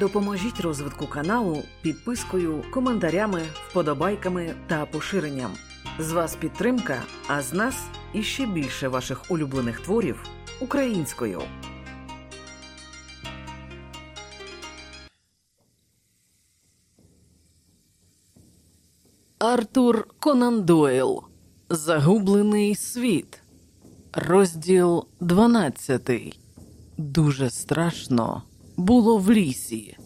Допоможіть розвитку каналу підпискою, коментарями, вподобайками та поширенням. З вас підтримка, а з нас іще більше ваших улюблених творів українською. Артур Конан Дойл Загублений світ. Розділ 12. Дуже страшно було в лісі.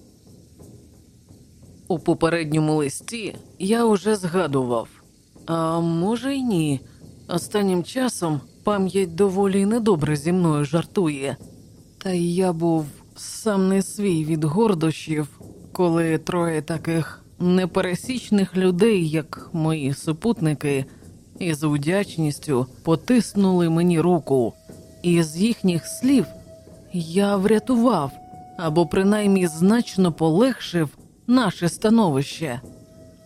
У попередньому листі я уже згадував, а може й ні. Останнім часом пам'ять доволі недобре зі мною жартує, та й я був сам не свій від гордощів, коли троє таких непересічних людей, як мої супутники, із вдячністю потиснули мені руку, і з їхніх слів я врятував або принаймні значно полегшив наше становище,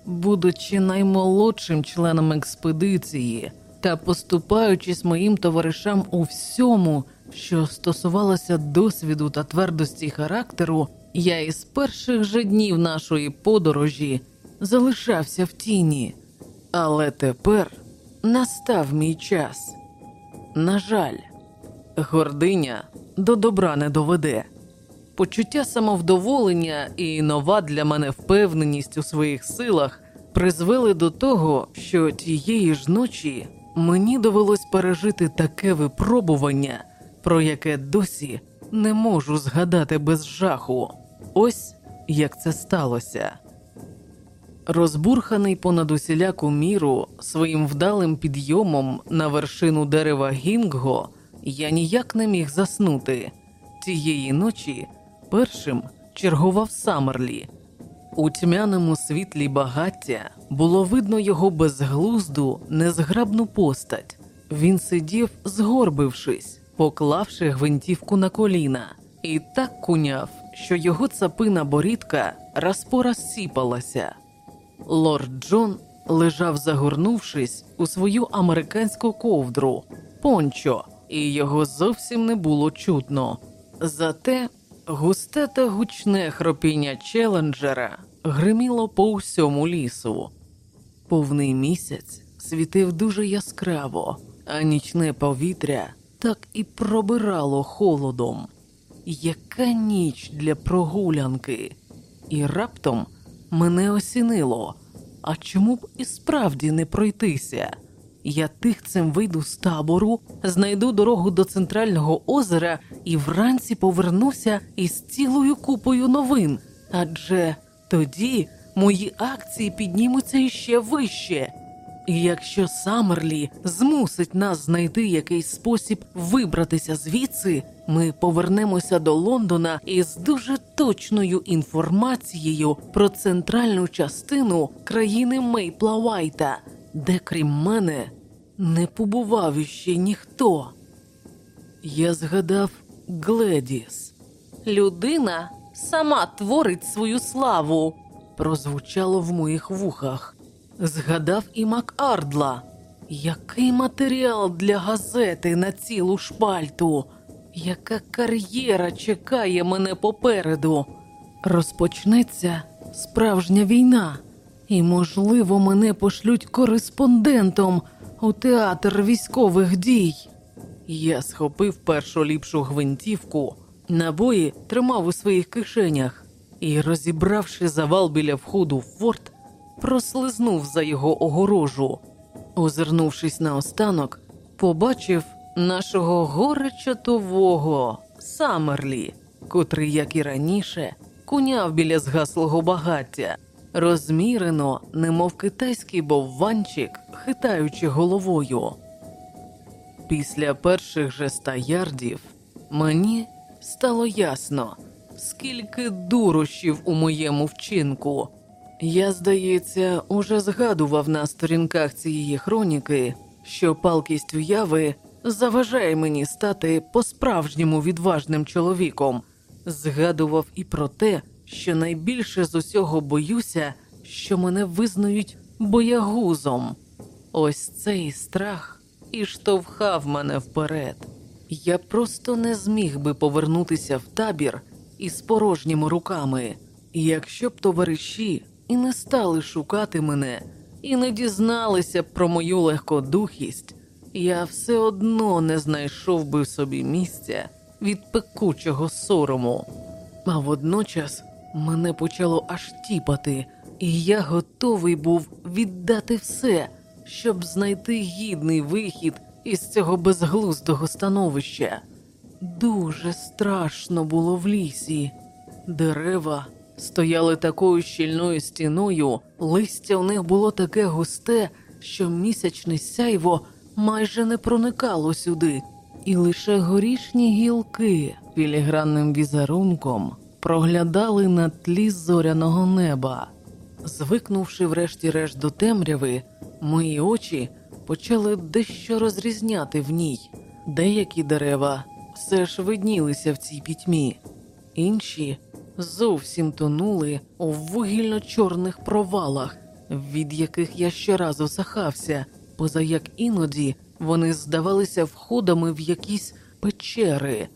будучи наймолодшим членом експедиції та поступаючись моїм товаришам у всьому, що стосувалося досвіду та твердості характеру, я із перших же днів нашої подорожі залишався в тіні, але тепер настав мій час. На жаль, гординя до добра не доведе. Почуття самовдоволення і нова для мене впевненість у своїх силах призвели до того, що тієї ж ночі мені довелось пережити таке випробування, про яке досі не можу згадати без жаху. Ось як це сталося. Розбурханий понад усіляку міру своїм вдалим підйомом на вершину дерева Гінго, я ніяк не міг заснути. Тієї ночі першим чергував Самерлі. У тьмяному світлі багаття було видно його безглузду, незграбну постать. Він сидів, згорбившись, поклавши гвинтівку на коліна, і так куняв, що його цапина борідка раз по раз сіпалася. Лорд Джон лежав, загорнувшись у свою американську ковдру, пончо, і його зовсім не було чутно. Зате густе та гучне хропіння челенджера гриміло по всьому лісу. Повний місяць світив дуже яскраво, а нічне повітря так і пробирало холодом. Яка ніч для прогулянки, і раптом мене осінило. А чому б і справді не пройтися? Я тихцем вийду з табору, знайду дорогу до центрального озера і вранці повернуся із цілою купою новин. Адже тоді мої акції піднімуться іще вище. І якщо Самерлі змусить нас знайти якийсь спосіб вибратися звідси, ми повернемося до Лондона із дуже точною інформацією про центральну частину країни Мейпла Вайта, де крім мене не побував іще ніхто. Я згадав Гледіс. Людина сама творить свою славу, прозвучало в моїх вухах. Згадав і Макардла. Який матеріал для газети на цілу шпальту, яка кар'єра чекає мене попереду? Розпочнеться справжня війна, і, можливо, мене пошлють кореспондентом у театр військових дій. Я схопив першу ліпшу гвинтівку, набої тримав у своїх кишенях і, розібравши завал біля входу в форт, прослизнув за його огорожу. Озирнувшись наостанок, побачив нашого горечатового Самерлі, котрий, як і раніше, куняв біля згаслого багаття, розмірено, немов китайський бовванчик, хитаючи головою. Після перших же ста ярдів мені стало ясно, скільки дурощів у моєму вчинку. Я, здається, уже згадував на сторінках цієї хроніки, що палкість уяви заважає мені стати по-справжньому відважним чоловіком. Згадував і про те, що найбільше з усього боюся, що мене визнають боягузом. Ось цей страх і штовхав мене вперед. Я просто не зміг би повернутися в табір із порожніми руками. Якщо б товариші і не стали шукати мене, і не дізналися б про мою легкодухість, я все одно не знайшов би в собі місця від пекучого сорому. А водночас мене почало аж тіпати, і я готовий був віддати все, щоб знайти гідний вихід із цього безглуздого становища. Дуже страшно було в лісі. Дерева стояли такою щільною стіною, листя в них було таке густе, що місячне сяйво майже не проникало сюди, і лише горішні гілки філігранним візерунком проглядали на тлі зоряного неба. Звикнувши врешті-решт до темряви, мої очі почали дещо розрізняти в ній. Деякі дерева все ж виднілися в цій пітьмі, інші зовсім тонули у вугільно-чорних провалах, від яких я щоразу сахався, поза як іноді вони здавалися входами в якісь печери.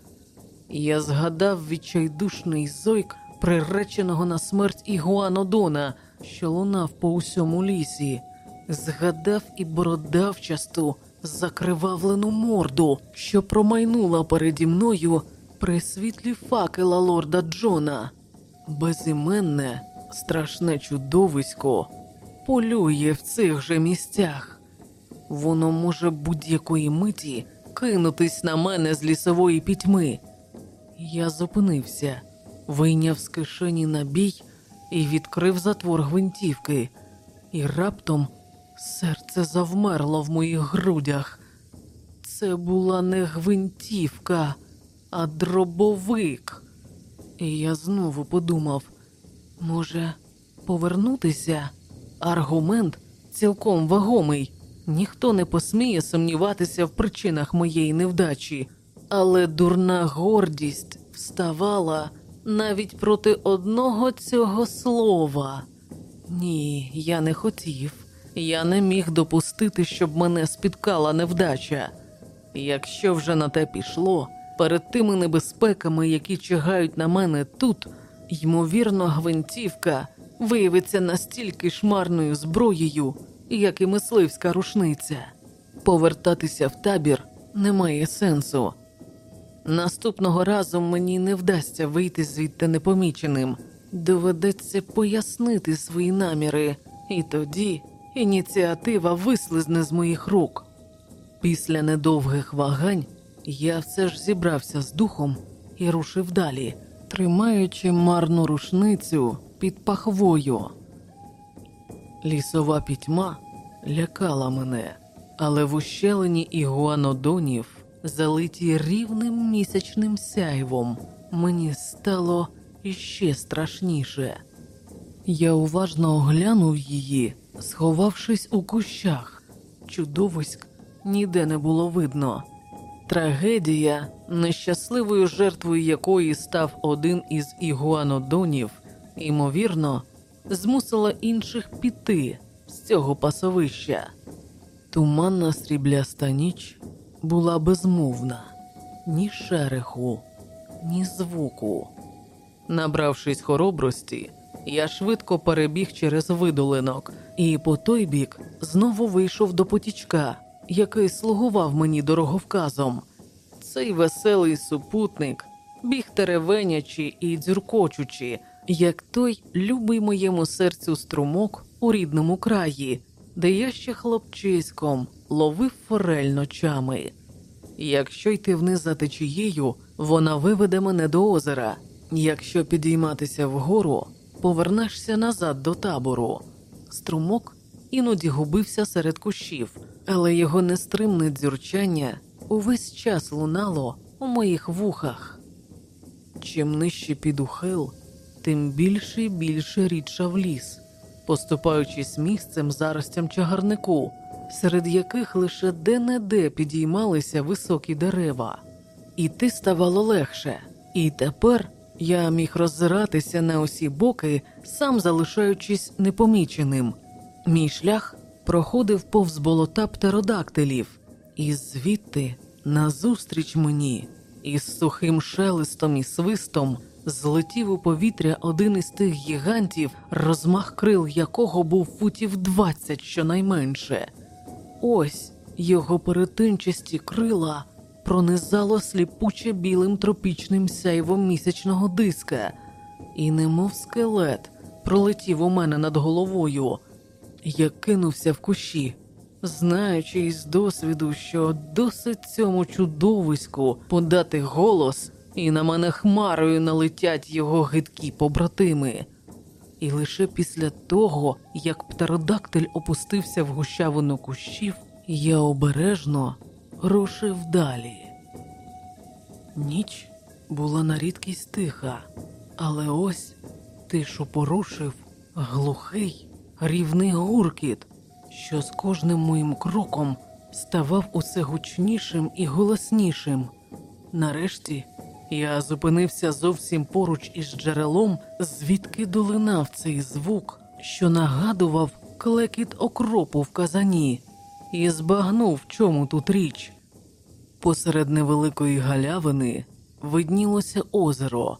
Я згадав відчайдушний зойк приреченого на смерть Ігуанодона, що лунав по усьому лісі, згадав і бородавчасту закривавлену морду, що промайнула переді мною при світлі факела лорда Джона. Безіменне, страшне чудовисько полює в цих же місцях. Воно може будь-якої миті кинутись на мене з лісової пітьми. Я зупинився, вийняв з кишені набій і відкрив затвор гвинтівки, і раптом серце завмерло в моїх грудях. Це була не гвинтівка, а дробовик. І я знову подумав: може, повернутися? Аргумент цілком вагомий. Ніхто не посміє сумніватися в причинах моєї невдачі, але дурна гордість вставала навіть проти одного цього слова. Ні, я не хотів, я не міг допустити, щоб мене спіткала невдача. Якщо вже на те пішло, перед тими небезпеками, які чигають на мене тут, ймовірно, гвинтівка виявиться настільки шмарною зброєю, як і мисливська рушниця. Повертатися в табір немає сенсу. Наступного разу мені не вдасться вийти звідти непоміченим. Доведеться пояснити свої наміри, і тоді ініціатива вислизне з моїх рук. Після недовгих вагань я все ж зібрався з духом і рушив далі, тримаючи марну рушницю під пахвою. Лісова пітьма лякала мене, але в ущелині ігуанодонів, залиті рівним місячним сяйвом, мені стало іще страшніше. Я уважно оглянув її, сховавшись у кущах. Чудовиськ ніде не було видно. Трагедія, нещасливою жертвою якої став один із ігуанодонів, ймовірно, змусила інших піти з цього пасовища. Туманна срібляста ніч була безмовна, ні шереху, ні звуку. Набравшись хоробрості, я швидко перебіг через видолинок і по той бік знову вийшов до потічка, який слугував мені дороговказом. Цей веселий супутник біг теревенячи і дзюркочучи, як той любий моєму серцю струмок у рідному краї, де я ще хлопчиськом ловив форель ночами. Якщо йти вниз за течією, вона виведе мене до озера. Якщо підійматися вгору, повернешся назад до табору. Струмок іноді губився серед кущів, але його нестримне дзюрчання увесь час лунало у моїх вухах. Чим нижче піду хил, тим більше і більше рідшав ліс, поступаючись місцем заростям чагарнику, серед яких лише де-не-де підіймалися високі дерева. Іти ставало легше, і тепер я міг роззиратися на усі боки, сам залишаючись непоміченим. Мій шлях проходив повз болота птеродактилів, і звідти, назустріч мені, із сухим шелестом і свистом злетів у повітря один із тих гігантів, розмах крил якого був футів 20 щонайменше. Ось його перетинчасті крила пронизало сліпуче білим тропічним сяйвом місячного диска, і, немов скелет, пролетів у мене над головою. Я кинувся в кущі, знаючи із досвіду, що досить цьому чудовиську подати голос, і на мене хмарою налетять його гидкі побратими. І лише після того, як птеродактиль опустився в гущавину кущів, я обережно рушив далі. Ніч була на рідкість тиха, але ось тишу порушив глухий рівний гуркіт, що з кожним моїм кроком ставав усе гучнішим і голоснішим. Нарешті я зупинився зовсім поруч із джерелом, звідки долинав цей звук, що нагадував клекіт окропу в казані, і збагнув, в чому тут річ. Посеред невеликої галявини виднілося озеро,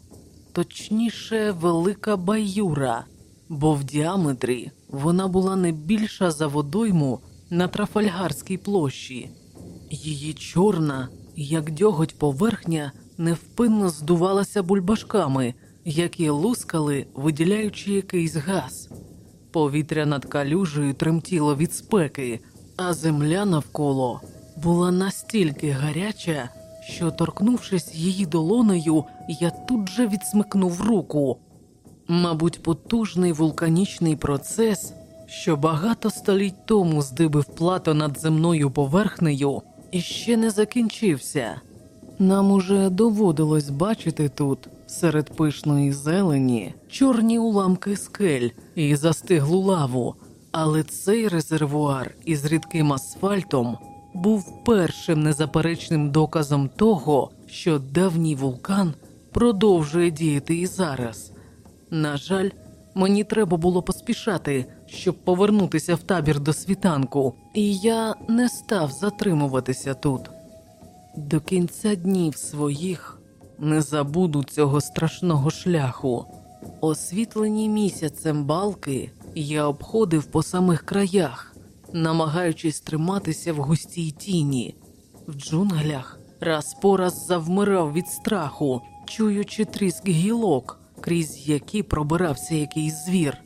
точніше, велика баюра, бо в діаметрі вона була не більша за водойму на Трафальгарській площі. Її чорна, як дьоготь поверхня, невпинно здувалася бульбашками, які лускали, виділяючи якийсь газ. Повітря над калюжею тремтіло від спеки, а земля навколо була настільки гаряча, що, торкнувшись її долонею, я тут же відсмикнув руку. Мабуть, потужний вулканічний процес, що багато століть тому здибив плато над земною поверхнею, іще не закінчився. Нам уже доводилось бачити тут, серед пишної зелені, чорні уламки скель і застиглу лаву, але цей резервуар із рідким асфальтом був першим незаперечним доказом того, що давній вулкан продовжує діяти і зараз. На жаль, мені треба було поспішати, щоб повернутися в табір до світанку, і я не став затримуватися тут. До кінця днів своїх не забуду цього страшного шляху. Освітлені місяцем балки я обходив по самих краях, намагаючись триматися в густій тіні. В джунглях раз по раз завмирав від страху, чуючи тріск гілок, крізь які пробирався якийсь звір.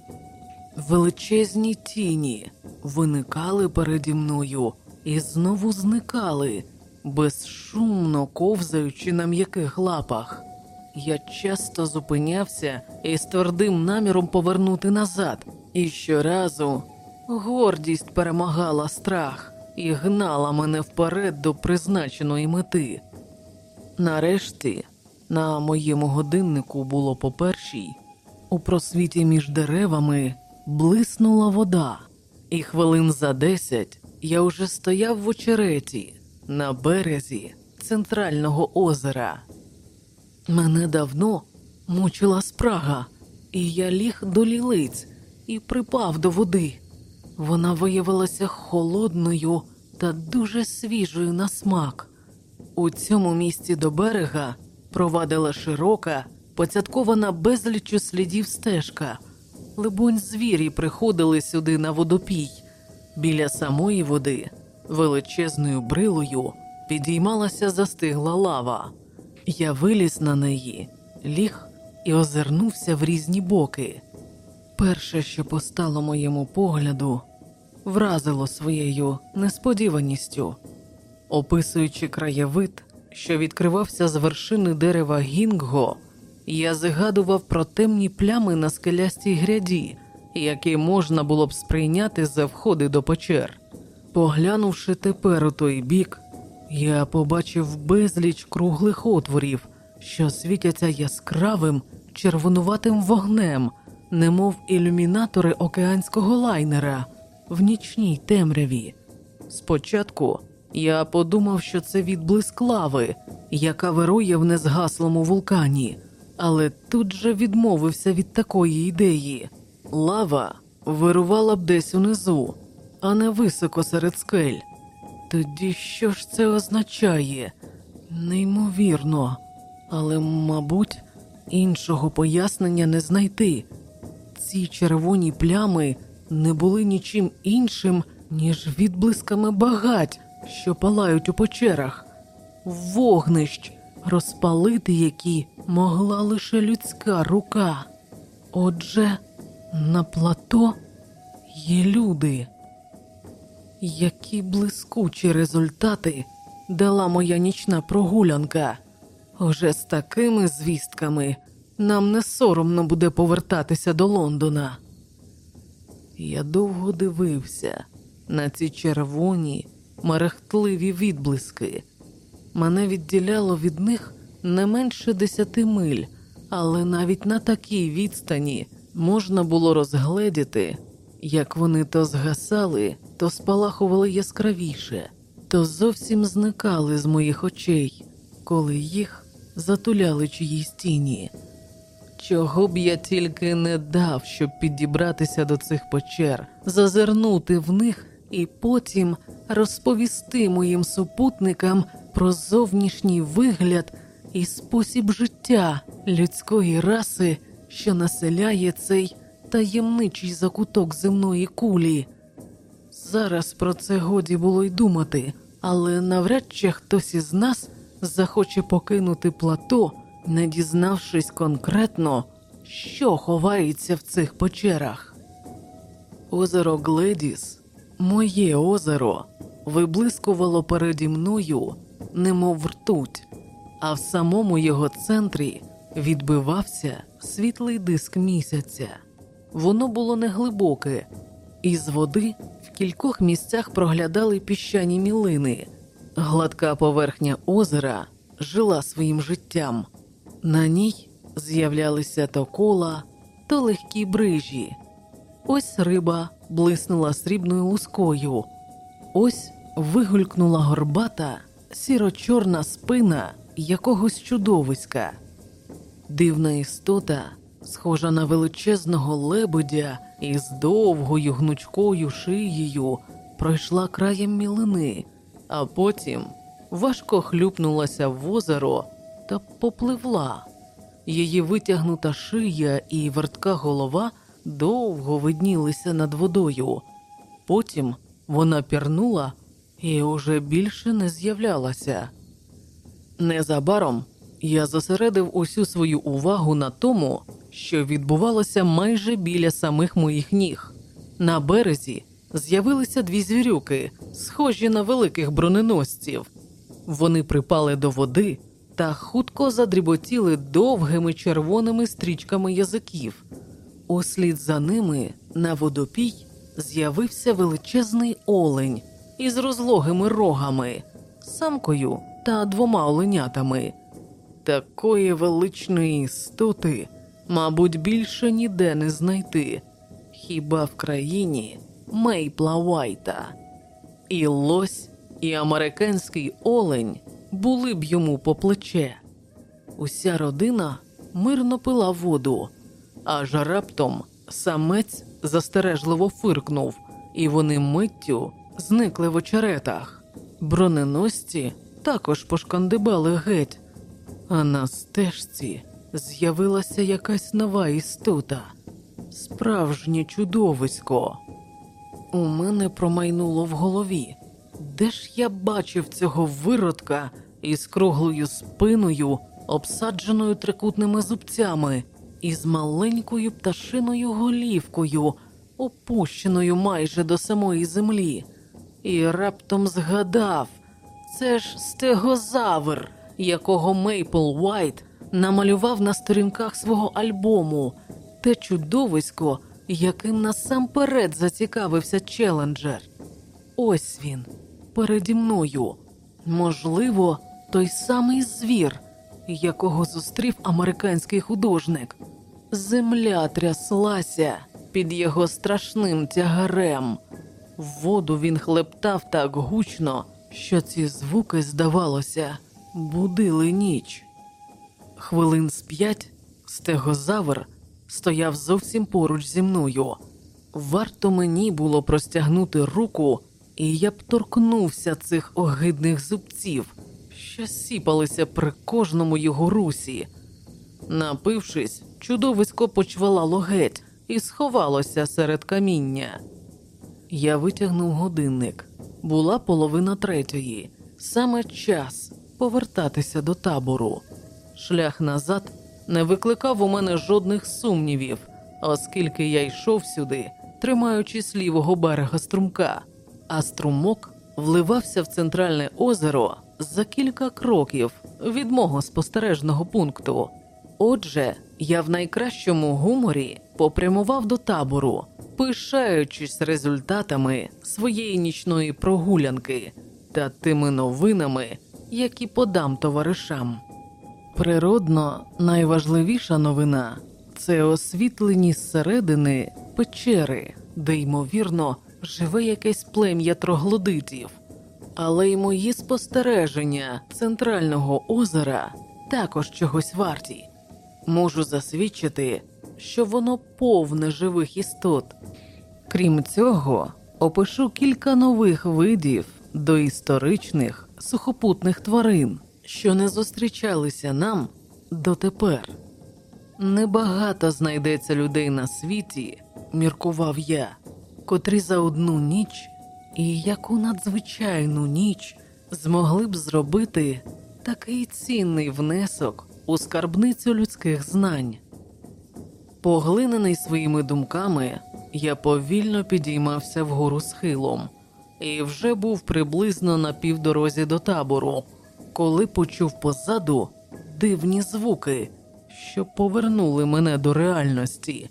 Величезні тіні виникали переді мною і знову зникали, безшумно ковзаючи на м'яких лапах. Я часто зупинявся і з твердим наміром повернути назад, і щоразу гордість перемагала страх і гнала мене вперед до призначеної мети. Нарешті на моєму годиннику було по першій, у просвіті між деревами блиснула вода, і хвилин за десять я вже стояв в очереті на березі центрального озера. Мене давно мучила спрага, і я ліг до лілиць і припав до води. Вона виявилася холодною та дуже свіжою на смак. У цьому місці до берега провадила широка, поцяткована безліччю слідів стежка. Либонь, звірі приходили сюди на водопій. Біля самої води величезною брилою підіймалася застигла лава. Я виліз на неї, ліг і озирнувся в різні боки. Перше, що постало моєму погляду, вразило своєю несподіваністю, описуючи краєвид, що відкривався з вершини дерева Гінго, я згадував про темні плями на скелястій гряді, які можна було б сприйняти за входи до печер. Поглянувши тепер у той бік, я побачив безліч круглих отворів, що світяться яскравим червонуватим вогнем, немов ілюмінатори океанського лайнера в нічній темряві. Спочатку я подумав, що це відблиск лави, яка вирує в незгаслому вулкані, але тут же відмовився від такої ідеї. Лава вирувала б десь унизу, а не високо серед скель. Тоді що ж це означає? Неймовірно, але, мабуть, Іншого пояснення не знайти. Ці червоні плями не були нічим іншим, ніж відблисками багать, що палають у печерах, вогнищ, розпалити які могла лише людська рука. Отже, на плато є люди. Які блискучі результати дала моя нічна прогулянка. Уже з такими звістками нам не соромно буде повертатися до Лондона. Я довго дивився на ці червоні, мерехтливі відблиски. Мене відділяло від них не менше десяти миль, але навіть на такій відстані можна було розгледіти, як вони то згасали, то спалахували яскравіше, то зовсім зникали з моїх очей, коли їх затуляли чиїсь тіні. Чого б я тільки не дав, щоб підібратися до цих печер, зазирнути в них і потім розповісти моїм супутникам про зовнішній вигляд і спосіб життя людської раси, що населяє цей таємничий закуток земної кулі. Зараз про це годі було й думати, але навряд чи хтось із нас захоче покинути плато, не дізнавшись конкретно, що ховається в цих печерах. Озеро Гледіс, моє озеро, виблискувало переді мною, немов ртуть, а в самому його центрі відбивався світлий диск місяця. Воно було неглибоке, і з води в кількох місцях проглядали піщані мілини. Гладка поверхня озера жила своїм життям. На ній з'являлися то кола, то легкі брижі. Ось риба блиснула срібною лускою, ось вигулькнула горбата, сіро-чорна спина якогось чудовиська. Дивна істота, схожа на величезного лебедя із довгою гнучкою шиєю, пройшла краєм мілини, а потім важко хлюпнулася в озеро та попливла. Її витягнута шия і вертка голова довго виднілися над водою. Потім вона пірнула і уже більше не з'являлася. Незабаром я зосередив усю свою увагу на тому, що відбувалося майже біля самих моїх ніг. На березі з'явилися дві звірюки, схожі на великих броненосців. Вони припали до води та хутко задріботіли довгими червоними стрічками язиків. Услід за ними на водопій з'явився величезний олень із розлогими рогами, самкою та двома оленятами. Такої величної істоти, мабуть, більше ніде не знайти, хіба в країні Мейпла Вайта. І лось, і американський олень були б йому по плече. Уся родина мирно пила воду, аж раптом самець застережливо фиркнув, і вони миттю зникли в очеретах. Броненосці також пошкандибали геть, а на стежці з'явилася якась нова істота, справжнє чудовисько. У мене промайнуло в голові. Де ж я бачив цього виродка із круглою спиною, обсадженою трикутними зубцями, і з маленькою пташиною голівкою, опущеною майже до самої землі, і раптом згадав це ж стегозавр, якого Мейпл Уайт намалював на сторінках свого альбому, те чудовисько, яким насамперед зацікавився Челенджер. Ось він переді мною. Можливо, той самий звір, якого зустрів американський художник. Земля тряслася під його страшним тягарем. Воду він хлептав так гучно, що ці звуки, здавалося, будили ніч. Хвилин з п'ять стегозавр стояв зовсім поруч зі мною. Варто мені було простягнути руку, і я б торкнувся цих огидних зубців, що сіпалися при кожному його русі. Напившись, чудовисько почвалало геть і сховалося серед каміння. Я витягнув годинник. Була половина третьої, саме час повертатися до табору. Шлях назад не викликав у мене жодних сумнівів, оскільки я йшов сюди, тримаючись лівого берега струмка, а струмок вливався в центральне озеро за кілька кроків від мого спостережного пункту. Отже, я в найкращому гуморі попрямував до табору, пишаючись результатами своєї нічної прогулянки та тими новинами, які подам товаришам. Природно, найважливіша новина це освітлені зсередини печери, де, ймовірно, живе якесь плем'я троглодитів. Але й мої спостереження центрального озера також чогось варті. Можу засвідчити, що воно повне живих істот. Крім цього, опишу кілька нових видів доісторичних сухопутних тварин, що не зустрічалися нам дотепер. Небагато знайдеться людей на світі, міркував я, котрі за одну ніч і яку надзвичайну ніч змогли б зробити такий цінний внесок у скарбницю людських знань. Поглинений своїми думками, я повільно підіймався вгору схилом і вже був приблизно на півдорозі до табору, коли почув позаду дивні звуки, що повернули мене до реальності.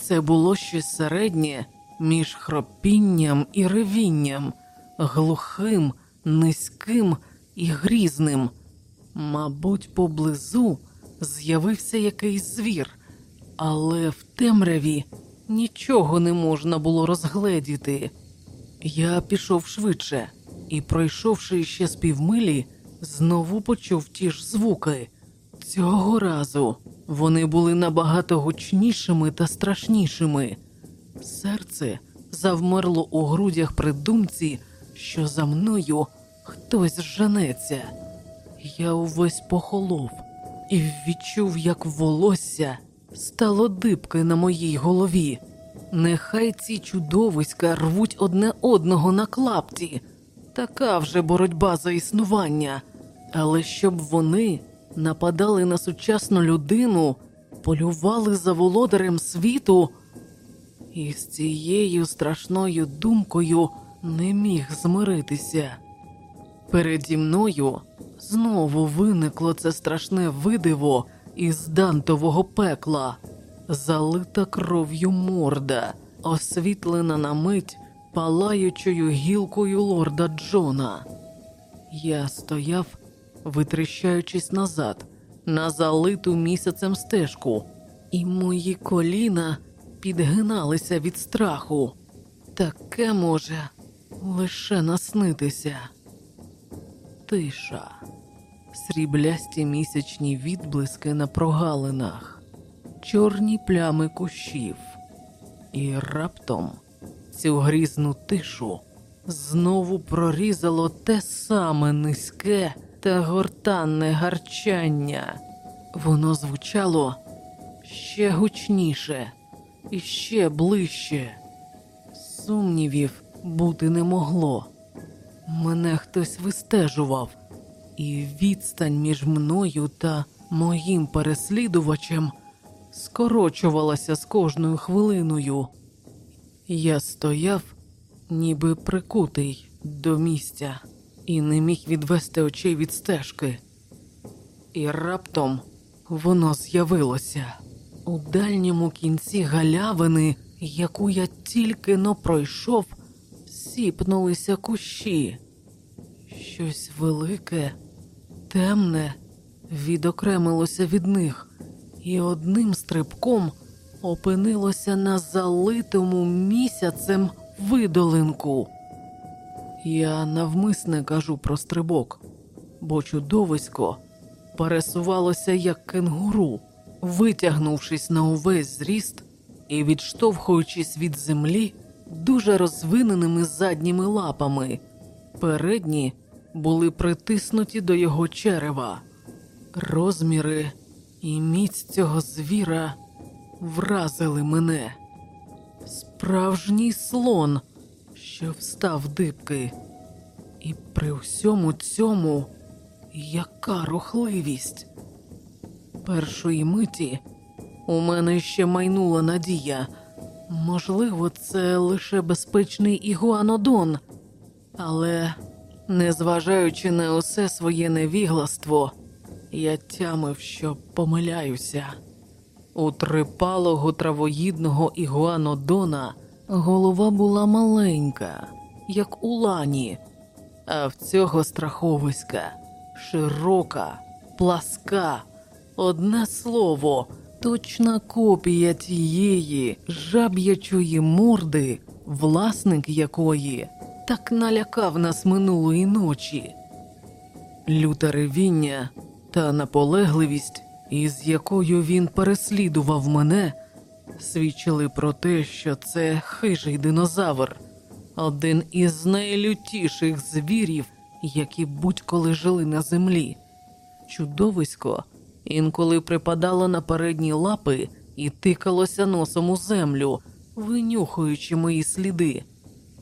Це було щось середнє між хропінням і ревінням, глухим, низьким і грізним. Мабуть, поблизу з'явився якийсь звір, але в темряві нічого не можна було розгледіти. Я пішов швидше і, пройшовши ще з півмилі, знову почув ті ж звуки. Цього разу вони були набагато гучнішими та страшнішими. Серце завмерло у грудях при думці, що за мною хтось женеться. Я увесь похолов і відчув, як волосся стало дибки на моїй голові. Нехай ці чудовиська рвуть одне одного на клапті, така вже боротьба за існування, але щоб вони нападали на сучасну людину, полювали за володарем світу, і з цією страшною думкою не міг змиритися. Переді мною знову виникло це страшне видиво із дантового пекла, залита кров'ю морда, освітлена на мить палаючою гілкою лорда Джона. Я стояв, витріщаючись назад, на залиту місяцем стежку, і мої коліна підгиналися від страху. Таке може лише наснитися. Тиша, сріблясті місячні відблиски на прогалинах, чорні плями кущів, і раптом цю грізну тишу знову прорізало те саме низьке та гортанне гарчання. Воно звучало ще гучніше і ще ближче. Сумнівів бути не могло. Мене хтось вистежував, і відстань між мною та моїм переслідувачем скорочувалася з кожною хвилиною. Я стояв, ніби прикутий до місця, і не міг відвести очей від стежки. І раптом воно з'явилося у дальньому кінці галявини, яку я тільки но пройшов, сіпнулися кущі. Щось велике, темне відокремилося від них, і одним стрибком опинилося на залитому місяцем видолинку. Я навмисне кажу про стрибок, бо чудовисько пересувалося як кенгуру, витягнувшись на увесь зріст і відштовхуючись від землі дуже розвиненими задніми лапами. Передні були притиснуті до його черева. Розміри і міць цього звіра вразили мене. Справжній слон, що встав дибки, і при всьому цьому яка рухливість. Першої миті у мене ще майнула надія. Можливо, це лише безпечний ігуанодон, але, незважаючи на усе своє невігластво, я тямив, що помиляюся. У трипалого травоїдного ігуанодона голова була маленька, як у лані, а в цього страховиська широка, пласка, одне слово, точна копія тієї жаб'ячої морди, власник якої так налякав нас минулої ночі. Люте ревіння та наполегливість, із якою він переслідував мене, свідчили про те, що це хижий динозавр, один із найлютіших звірів, які будь-коли жили на землі. Чудовисько інколи припадало на передні лапи і тикалося носом у землю, винюхуючи мої сліди.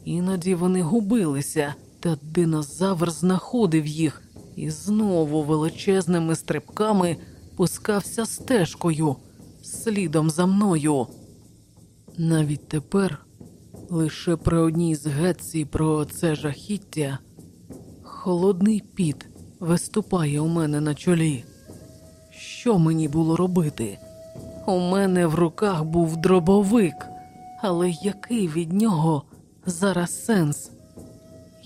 Іноді вони губилися, та динозавр знаходив їх і знову величезними стрибками пускався стежкою, слідом за мною. Навіть тепер, лише при одній згадці про це жахіття, холодний піт виступає у мене на чолі. Що мені було робити? У мене в руках був дробовик, але який від нього зараз сенс?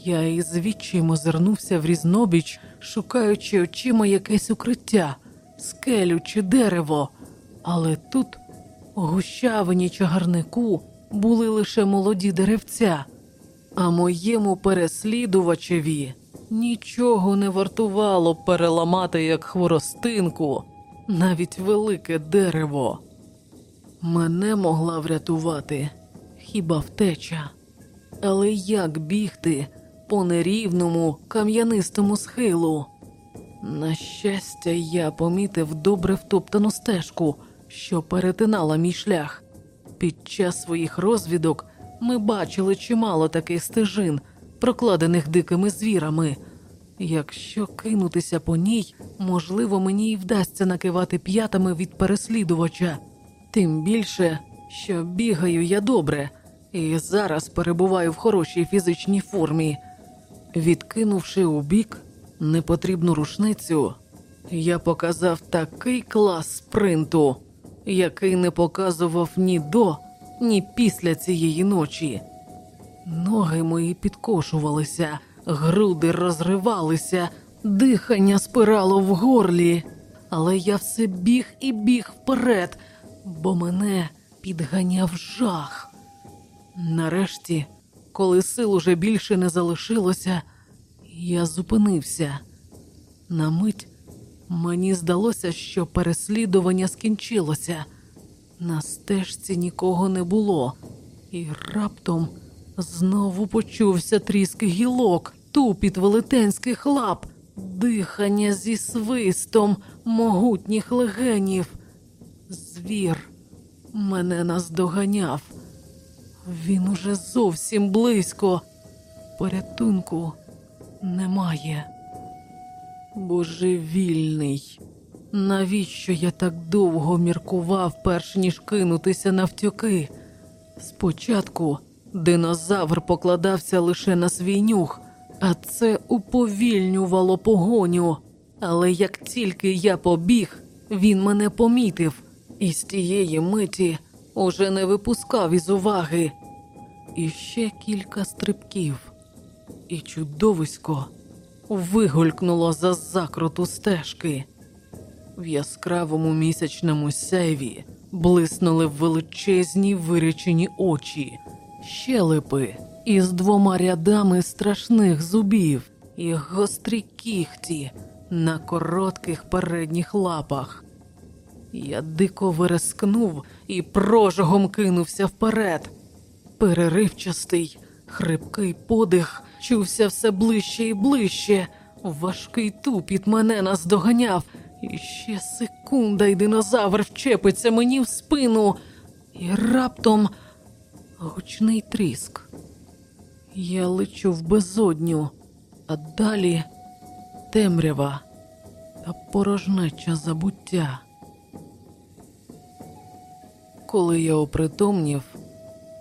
Я із відчаєм озирнувся в різнобіч, шукаючи очима якесь укриття, скелю чи дерево, але тут, у гущавині чагарнику, були лише молоді деревця, а моєму переслідувачеві нічого не вартувало переламати як хворостинку, навіть велике дерево. Мене могла врятувати хіба втеча, але як бігти по нерівному кам'янистому схилу? На щастя, я помітив добре втоптану стежку, що перетинала мій шлях. Під час своїх розвідок ми бачили чимало таких стежин, прокладених дикими звірами. Якщо кинутися по ній, можливо, мені й вдасться накивати п'ятами від переслідувача, тим більше, що бігаю я добре і зараз перебуваю в хорошій фізичній формі. Відкинувши у бік непотрібну рушницю, я показав такий клас спринту, який не показував ні до, ні після цієї ночі. Ноги мої підкошувалися, груди розривалися, дихання спирало в горлі, але я все біг і біг вперед, бо мене підганяв жах. Нарешті, коли сил уже більше не залишилося, я зупинився. На мить мені здалося, що переслідування скінчилося. На стежці нікого не було, і раптом знову почувся тріск гілок, тупіт велетенських лап, дихання зі свистом могутніх легенів. Звір мене наздоганяв. Він уже зовсім близько. Порятунку немає. Божевільний. Навіщо я так довго міркував, перш ніж кинутися навтюки? Спочатку динозавр покладався лише на свій нюх, а це уповільнювало погоню. Але як тільки я побіг, він мене помітив, і з тієї миті уже не випускав із уваги. І ще кілька стрибків, і чудовисько вигулькнуло за закруту стежки. В яскравому місячному сяйві блиснули величезні вирячені очі, щелепи із двома рядами страшних зубів і гострі кіхті на коротких передніх лапах. Я дико вирискнув і прожогом кинувся вперед. Переривчастий, хрипкий подих чувся все ближче і ближче. Важкий тупіт мене наздоганяв, І ще секунда, і динозавр вчепиться мені в спину, і раптом гучний тріск. Я лечу в безодню, а далі темрява та порожнеча забуття. Коли я опритомнів,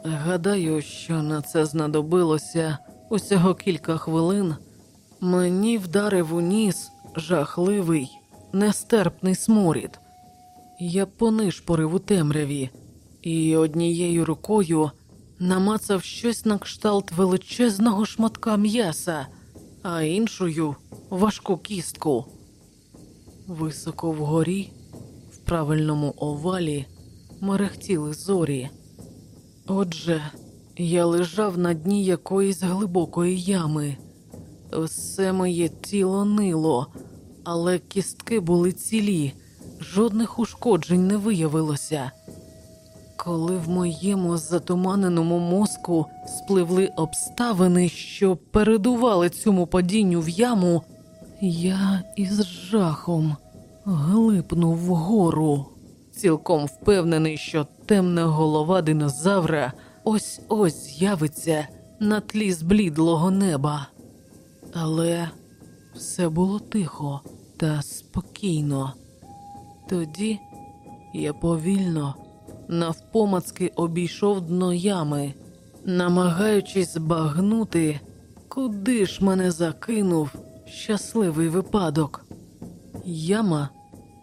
гадаю, що на це знадобилося усього кілька хвилин, мені вдарив у ніс жахливий, нестерпний сморід. Я понишпорив у темряві і однією рукою намацав щось на кшталт величезного шматка м'яса, а іншою важку кістку. Високо вгорі, в правильному овалі, мерехтіли зорі. Отже, я лежав на дні якоїсь глибокої ями. Все моє тіло нило, але кістки були цілі, жодних ушкоджень не виявилося. Коли в моєму затуманеному мозку спливли обставини, що передували цьому падінню в яму, я із жахом глипнув вгору, цілком впевнений, що темна голова динозавра ось ось з'явиться на тлі зблідлого неба. Але все було тихо та спокійно. Тоді я повільно навпомацки обійшов дно ями, намагаючись збагнути, куди ж мене закинув щасливий випадок. Яма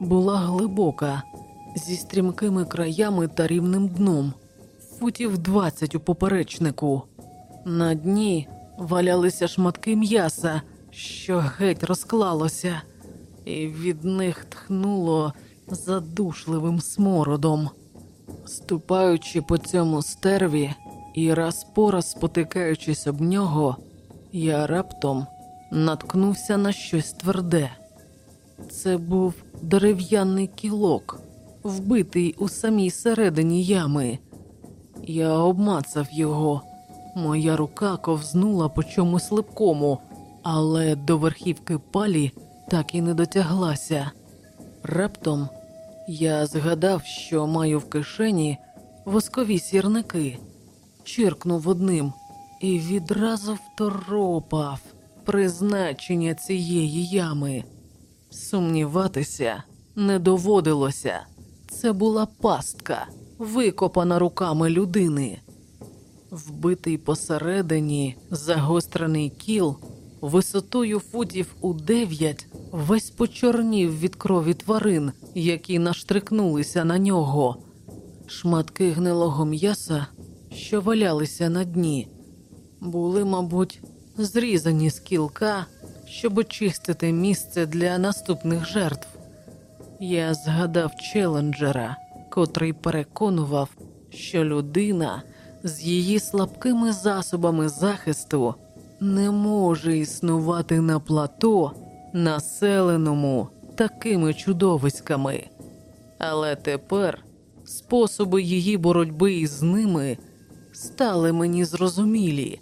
була глибока, зі стрімкими краями та рівним дном, футів двадцять у поперечнику. На дні валялися шматки м'яса, що геть розклалося, і від них тхнуло задушливим смородом. Ступаючи по цьому стерві і раз по раз спотикаючись об нього, я раптом наткнувся на щось тверде. Це був дерев'яний кілок, вбитий у самій середині ями. Я обмацав його. Моя рука ковзнула по чомусь липкому, але до верхівки палі так і не дотяглася. Раптом я згадав, що маю в кишені воскові сірники, чиркнув одним і відразу второпав призначення цієї ями. Сумніватися не доводилося. Це була пастка, викопана руками людини. Вбитий посередині загострений кіл висотою футів у дев'ять весь почорнів від крові тварин, які наштрикнулися на нього, шматки гнилого м'яса, що валялися на дні, були, мабуть, зрізані з кілка, щоб очистити місце для наступних жертв. Я згадав челенджера, котрий переконував, що людина з її слабкими засобами захисту не може існувати на плато, населеному такими чудовиськами. Але тепер способи її боротьби із ними стали мені зрозумілі.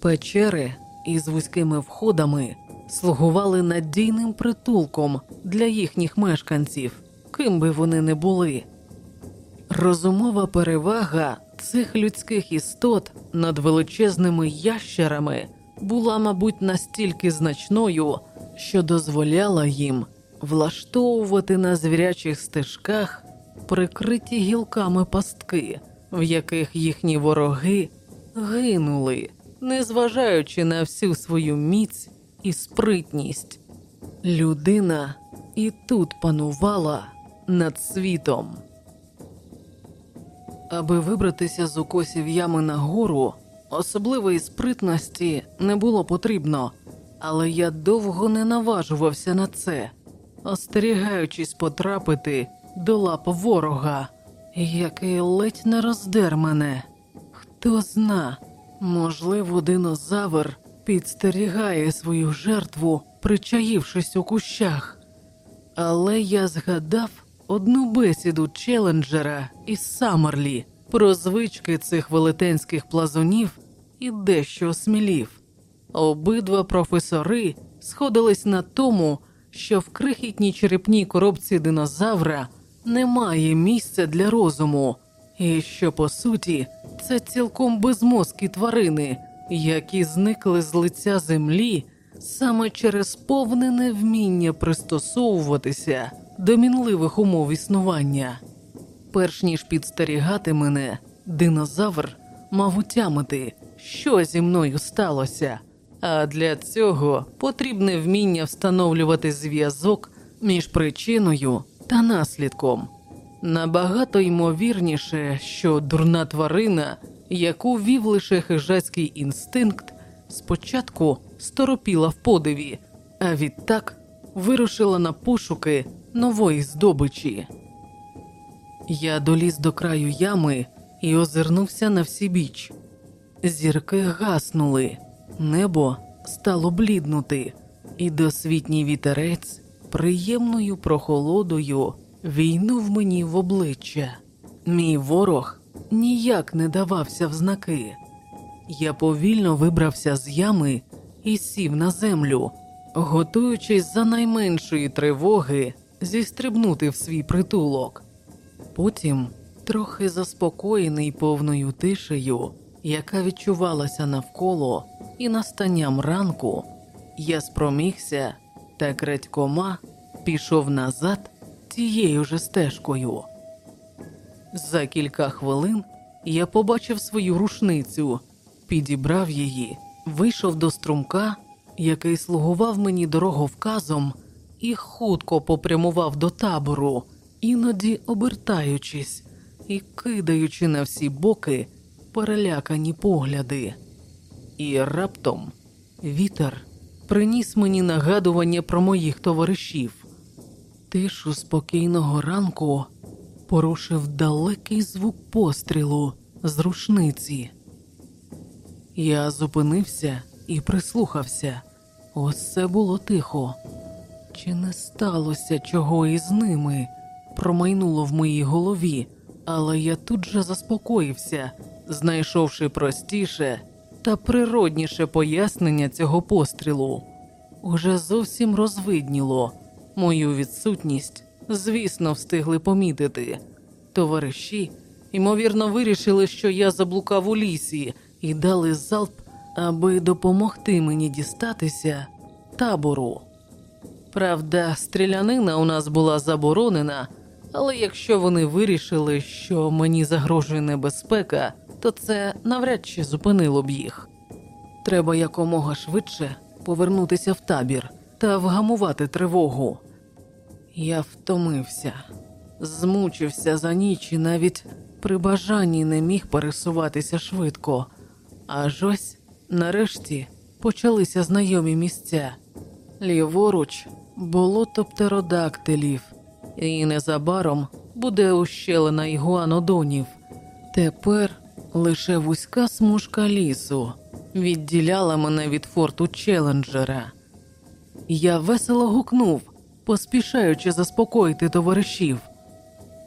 Печери із вузькими входами слугували надійним притулком для їхніх мешканців, ким би вони не були. Розумова перевага цих людських істот над величезними ящерами була, мабуть, настільки значною, що дозволяла їм влаштовувати на звірячих стежках прикриті гілками пастки, в яких їхні вороги гинули, незважаючи на всю свою міць і спритність. Людина і тут панувала над світом. Аби вибратися з укосів ями нагору, особливої спритності не було потрібно, але я довго не наважувався на це, остерігаючись потрапити до лап ворога, який ледь не роздер мене. Хто зна, можливо, динозавр підстерігає свою жертву, причаївшись у кущах. Але я згадав одну бесіду челенджера із Саммерлі про звички цих велетенських плазунів і дещо осмілів. Обидва професори сходились на тому, що в крихітній черепній коробці динозавра немає місця для розуму, і що по суті це цілком безмозкі тварини, які зникли з лиця землі саме через повне невміння пристосовуватися до мінливих умов існування. Перш ніж підстерігати мене, динозавр мав утямити, що зі мною сталося. А для цього потрібне вміння встановлювати зв'язок між причиною та наслідком. Набагато ймовірніше, що дурна тварина, яку вів лише хижацький інстинкт, спочатку сторопіла в подиві, а відтак вирушила на пошуки нової здобичі. Я доліз до краю ями і озирнувся на всі біч. Зірки гаснули, небо стало бліднути, і досвітній вітерець приємною прохолодою війнув мені в обличчя. Мій ворог ніяк не давався в знаки. Я повільно вибрався з ями і сів на землю, готуючись за найменшої тривоги зістрибнути в свій притулок. Потім, трохи заспокоєний повною тишею, яка відчувалася навколо і настанням ранку, я спромігся та крадькома пішов назад тією же стежкою. За кілька хвилин я побачив свою рушницю, підібрав її, вийшов до струмка, який слугував мені дороговказом, і хутко попрямував до табору, іноді обертаючись і кидаючи на всі боки перелякані погляди. І раптом вітер приніс мені нагадування про моїх товаришів. Тишу спокійного ранку порушив далекий звук пострілу з рушниці. Я зупинився і прислухався. Усе було тихо. Чи не сталося чого із ними? Промайнуло в моїй голові, але я тут же заспокоївся, знайшовши простіше та природніше пояснення цього пострілу. Уже зовсім розвидніло мою відсутність, звісно, встигли помітити. Товариші, ймовірно, вирішили, що я заблукав у лісі, і дали залп, аби допомогти мені дістатися табору. Правда, стрілянина у нас була заборонена, але якщо вони вирішили, що мені загрожує небезпека, то це навряд чи зупинило б їх. Треба якомога швидше повернутися в табір та вгамувати тривогу. Я втомився, змучився за ніч і навіть при бажанні не міг пересуватися швидко. Аж ось нарешті почалися знайомі місця. Ліворуч болото птеродактилів, і незабаром буде ущелина ігуанодонів. Тепер лише вузька смужка лісу відділяла мене від форту Челенджера. Я весело гукнув, поспішаючи заспокоїти товаришів.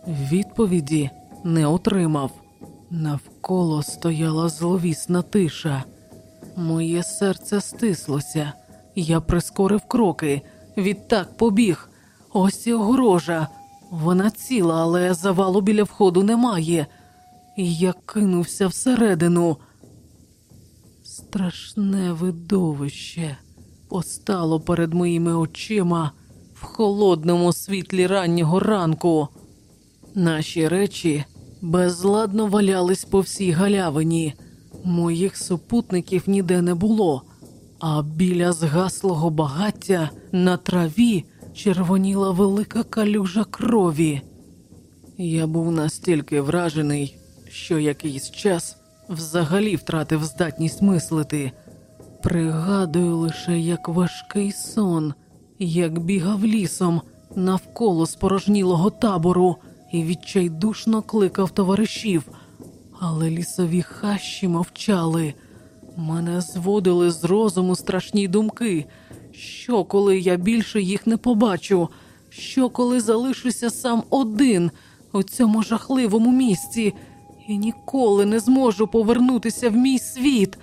Відповіді не отримав. Навколо стояла зловісна тиша. Моє серце стислося, я прискорив кроки, відтак побіг. Ось і огорожа. Вона ціла, але завалу біля входу немає. Я кинувся всередину. Страшне видовище постало перед моїми очима холодному світлі раннього ранку. Наші речі безладно валялись по всій галявині, моїх супутників ніде не було, а біля згаслого багаття на траві червоніла велика калюжа крові. Я був настільки вражений, що якийсь час взагалі втратив здатність мислити. Пригадую лише як важкий сон, як бігав лісом навколо спорожнілого табору і відчайдушно кликав товаришів, але лісові хащі мовчали. Мене зводили з розуму страшні думки. Що, коли я більше їх не побачу? Що, коли залишуся сам один у цьому жахливому місці і ніколи не зможу повернутися в мій світ?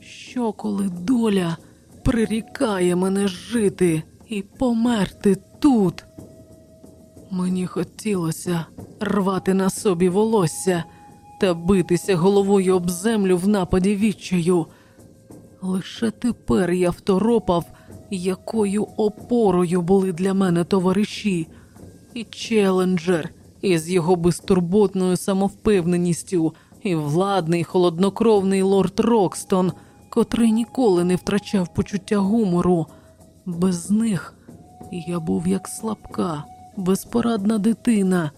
Що, коли доля прирікає мене жити і померти тут. Мені хотілося рвати на собі волосся та битися головою об землю в нападі відчаю. Лише тепер я второпав, якою опорою були для мене товариші, і Челенджер із його безтурботною самовпевненістю, і владний холоднокровний лорд Рокстон, котрий ніколи не втрачав почуття гумору. Без них я був як слабка, безпорадна дитина,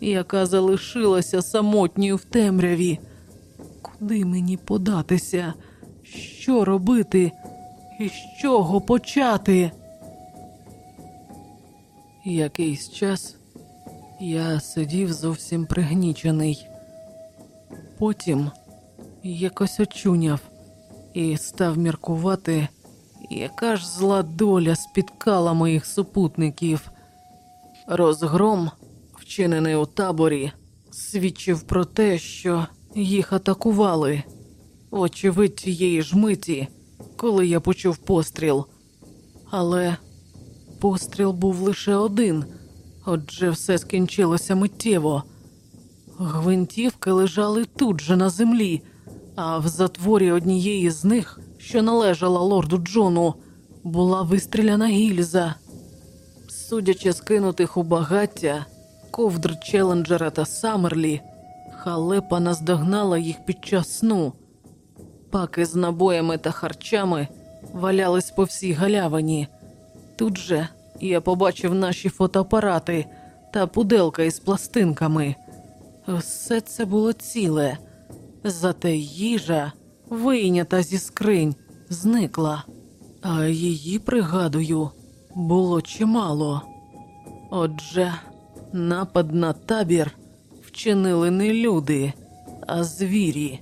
яка залишилася самотньою в темряві. Куди мені податися? Що робити? І з чого почати? Якийсь час я сидів зовсім пригнічений. Потім якось очуняв і став міркувати, яка ж зла доля спіткала моїх супутників. Розгром, вчинений у таборі, свідчив про те, що їх атакували. Очевидь, тієї ж миті, коли я почув постріл. Але постріл був лише один, отже, все скінчилося миттєво. Гвинтівки лежали тут же на землі, а в затворі однієї з них, що належала лорду Джону, була вистріляна гільза. Судячи з кинутих у багаття, ковдр Челенджера та Саммерлі, халепа наздогнала їх під час сну. Паки з набоями та харчами валялись по всій галявині. Тут же я побачив наші фотоапарати та пуделка із пластинками. Все це було ціле, зате їжа, вийнята зі скринь, зникла, а її, пригадую, було чимало. Отже, напад на табір вчинили не люди, а звірі,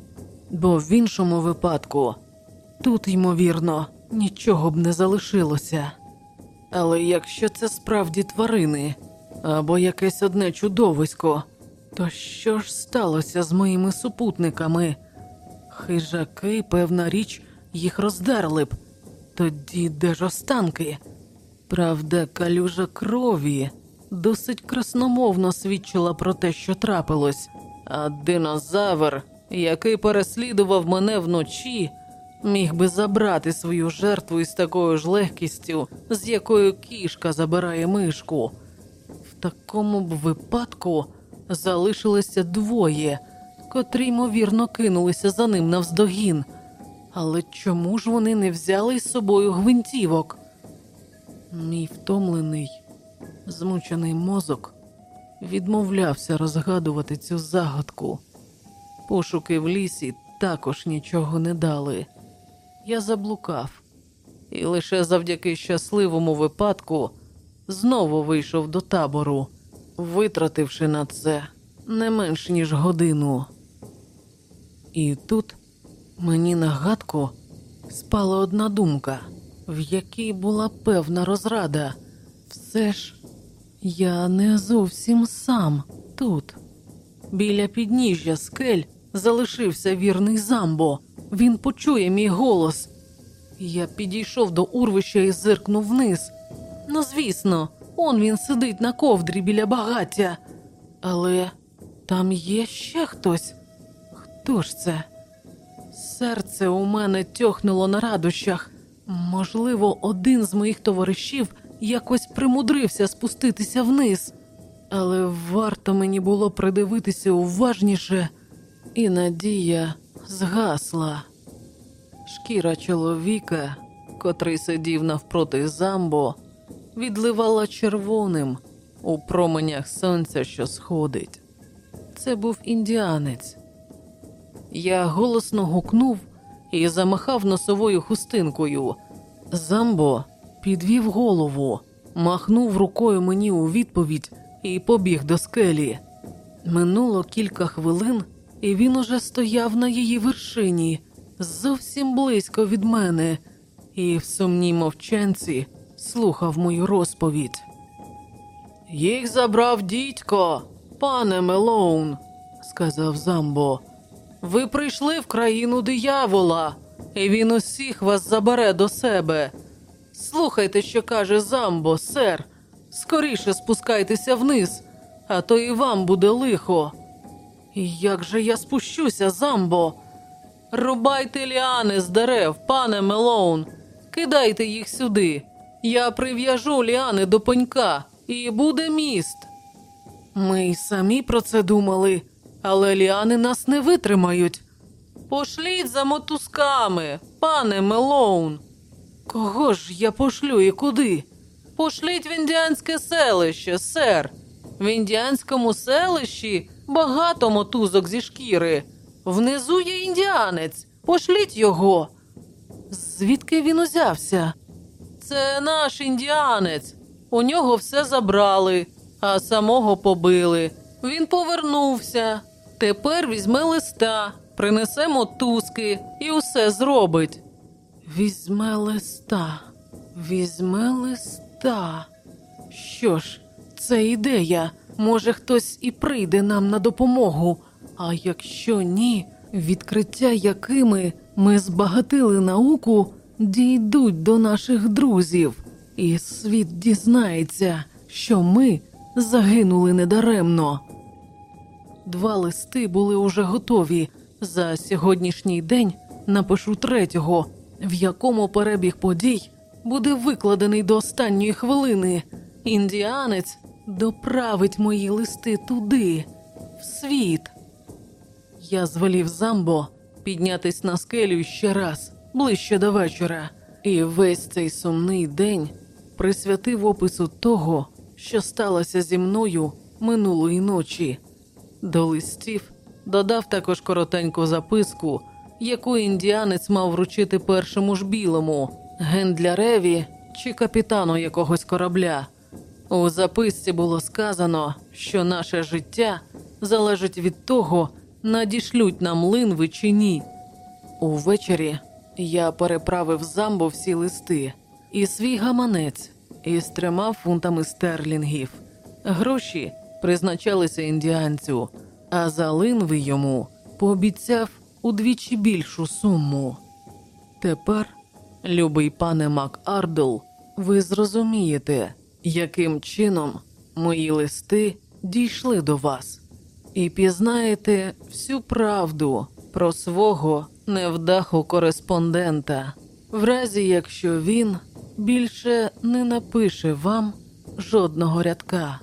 бо в іншому випадку тут, ймовірно, нічого б не залишилося. Але якщо це справді тварини або якесь одне чудовисько, то що ж сталося з моїми супутниками? Хижаки, певна річ, їх роздерли б. Тоді де ж останки? Правда, калюжа крові досить красномовно свідчила про те, що трапилось, а динозавр, який переслідував мене вночі, міг би забрати свою жертву із такою ж легкістю, з якою кішка забирає мишку. В такому б випадку залишилося двоє, котрі, ймовірно, кинулися за ним навздогін. Але чому ж вони не взяли із собою гвинтівок? Мій втомлений, змучений мозок відмовлявся розгадувати цю загадку. Пошуки в лісі також нічого не дали. Я заблукав, і лише завдяки щасливому випадку знову вийшов до табору, витративши на це не менш ніж годину. І тут мені на гадку спала одна думка, в якій була певна розрада. Все ж я не зовсім сам тут. Біля підніжжя скель залишився вірний замбо. Він почує мій голос. Я підійшов до урвища і зиркнув вниз. Ну, звісно, он він сидить на ковдрі біля багаття. Але там є ще хтось. Хто ж це? Серце у мене тьохнуло на радощах. Можливо, один з моїх товаришів якось примудрився спуститися вниз, але варто мені було придивитися уважніше, і надія згасла. Шкіра чоловіка, котрий сидів навпроти замбо, відливала червоним у променях сонця, що сходить. Це був індіанець. Я голосно гукнув і замахав носовою хустинкою. Замбо підвів голову, махнув рукою мені у відповідь і побіг до скелі. Минуло кілька хвилин, і він уже стояв на її вершині, зовсім близько від мене, і в сумній мовчанці слухав мою розповідь. Їх забрав дідько, пане Мелоун, сказав Замбо. Ви прийшли в країну диявола, і він усіх вас забере до себе. Слухайте, що каже Замбо, сер. Скоріше спускайтеся вниз, а то і вам буде лихо. Як же я спущуся, Замбо? Рубайте ліани з дерев, пане Мелоун. Кидайте їх сюди. Я прив'яжу ліани до пенька, і буде міст. Ми й самі про це думали, але ліани нас не витримають. Пошліть за мотузками, пане Мелоун. Кого ж я пошлю і куди? Пошліть в індіанське селище, сер. В індіанському селищі багато мотузок зі шкіри. Внизу є індіанець. Пошліть його. Звідки він узявся? Це наш індіанець. У нього все забрали, а самого побили. Він повернувся. Тепер візьме листа, принесе мотузки і усе зробить. Візьме листа, візьме листа. Що ж, це ідея. Може, хтось і прийде нам на допомогу. А якщо ні, відкриття якими ми збагатили науку, дійдуть до наших друзів, і світ дізнається, що ми загинули недаремно. Два листи були уже готові. За сьогоднішній день напишу третього, в якому перебіг подій буде викладений до останньої хвилини. Індіанець доправить мої листи туди, в світ. Я звелів Замбо піднятись на скелю ще раз, ближче до вечора, і весь цей сумний день присвятив опису того, що сталося зі мною минулої ночі. До листів додав також коротеньку записку, яку індіанець мав вручити першому ж білому, гендляреві чи капітану якогось корабля. У записці було сказано, що наше життя залежить від того, надішлють нам линви чи ні. Увечері я переправив замбо всі листи і свій гаманець із трьома фунтами стерлінгів. Гроші призначалися індіанцю, а за линви йому пообіцяв удвічі більшу суму. Тепер, любий пане МакАрдл, ви зрозумієте, яким чином мої листи дійшли до вас, і пізнаєте всю правду про свого невдаху кореспондента, в разі якщо він більше не напише вам жодного рядка.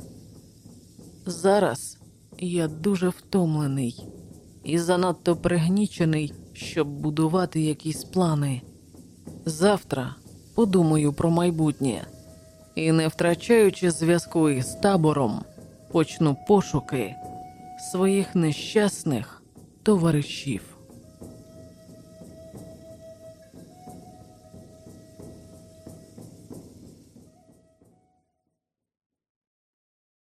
Зараз я дуже втомлений і занадто пригнічений, щоб будувати якісь плани. Завтра подумаю про майбутнє і, не втрачаючи зв'язку із табором, почну пошуки своїх нещасних товаришів.